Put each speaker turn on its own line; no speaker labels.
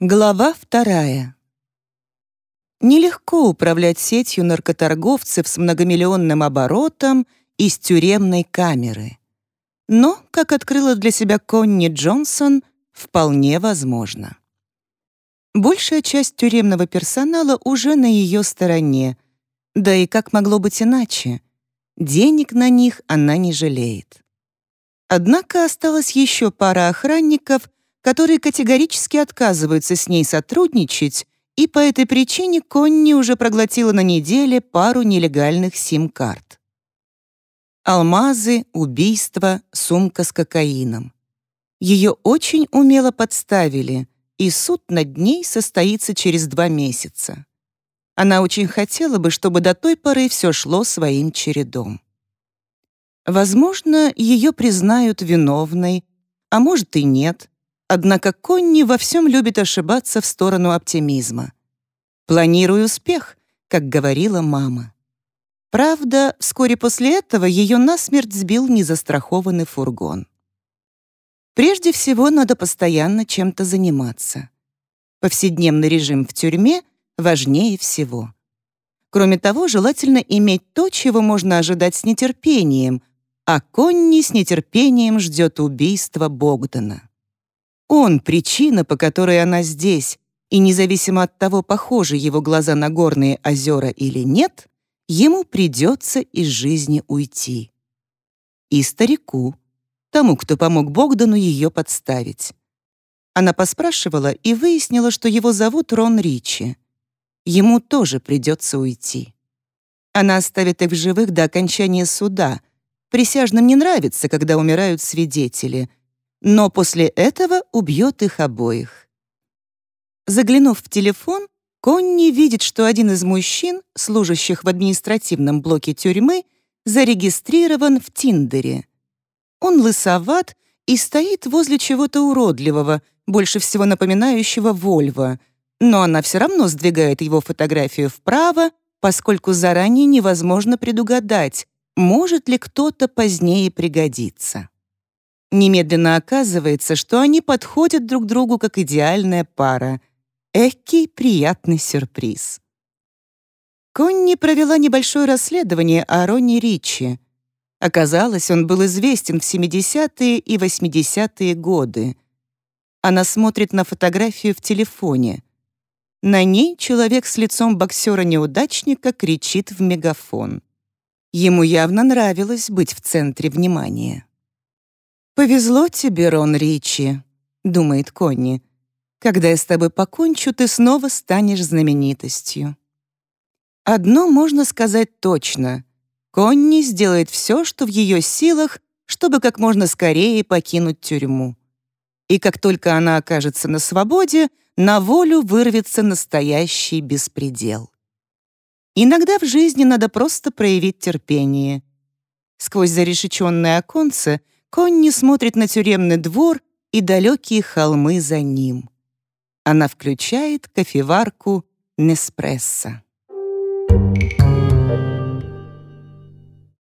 Глава вторая. Нелегко управлять сетью наркоторговцев с многомиллионным оборотом из тюремной камеры. Но, как открыла для себя Конни Джонсон, вполне возможно. Большая часть тюремного персонала уже на ее стороне. Да и как могло быть иначе? Денег на них она не жалеет. Однако осталась еще пара охранников, которые категорически отказываются с ней сотрудничать, и по этой причине Конни уже проглотила на неделе пару нелегальных сим-карт. Алмазы, убийство, сумка с кокаином. Ее очень умело подставили, и суд над ней состоится через два месяца. Она очень хотела бы, чтобы до той поры все шло своим чередом. Возможно, ее признают виновной, а может и нет. Однако Конни во всем любит ошибаться в сторону оптимизма. «Планирую успех», как говорила мама. Правда, вскоре после этого ее насмерть сбил незастрахованный фургон. Прежде всего, надо постоянно чем-то заниматься. Повседневный режим в тюрьме важнее всего. Кроме того, желательно иметь то, чего можно ожидать с нетерпением, а Конни с нетерпением ждет убийства Богдана. Он — причина, по которой она здесь, и независимо от того, похожи его глаза на горные озера или нет, ему придется из жизни уйти. И старику, тому, кто помог Богдану ее подставить. Она поспрашивала и выяснила, что его зовут Рон Ричи. Ему тоже придется уйти. Она оставит их в живых до окончания суда. Присяжным не нравится, когда умирают свидетели, но после этого убьет их обоих. Заглянув в телефон, Конни видит, что один из мужчин, служащих в административном блоке тюрьмы, зарегистрирован в Тиндере. Он лысоват и стоит возле чего-то уродливого, больше всего напоминающего Вольво, но она все равно сдвигает его фотографию вправо, поскольку заранее невозможно предугадать, может ли кто-то позднее пригодиться. Немедленно оказывается, что они подходят друг другу как идеальная пара. Экий приятный сюрприз. Конни провела небольшое расследование о Ронни Ричи, Оказалось, он был известен в 70-е и 80-е годы. Она смотрит на фотографию в телефоне. На ней человек с лицом боксера-неудачника кричит в мегафон. Ему явно нравилось быть в центре внимания. «Повезло тебе, Рон Ричи», — думает Конни. «Когда я с тобой покончу, ты снова станешь знаменитостью». Одно можно сказать точно. Конни сделает все, что в ее силах, чтобы как можно скорее покинуть тюрьму. И как только она окажется на свободе, на волю вырвется настоящий беспредел. Иногда в жизни надо просто проявить терпение. Сквозь зарешеченное оконце Конни смотрит на тюремный двор и далекие холмы за ним. Она включает кофеварку Неспрессо. Thank.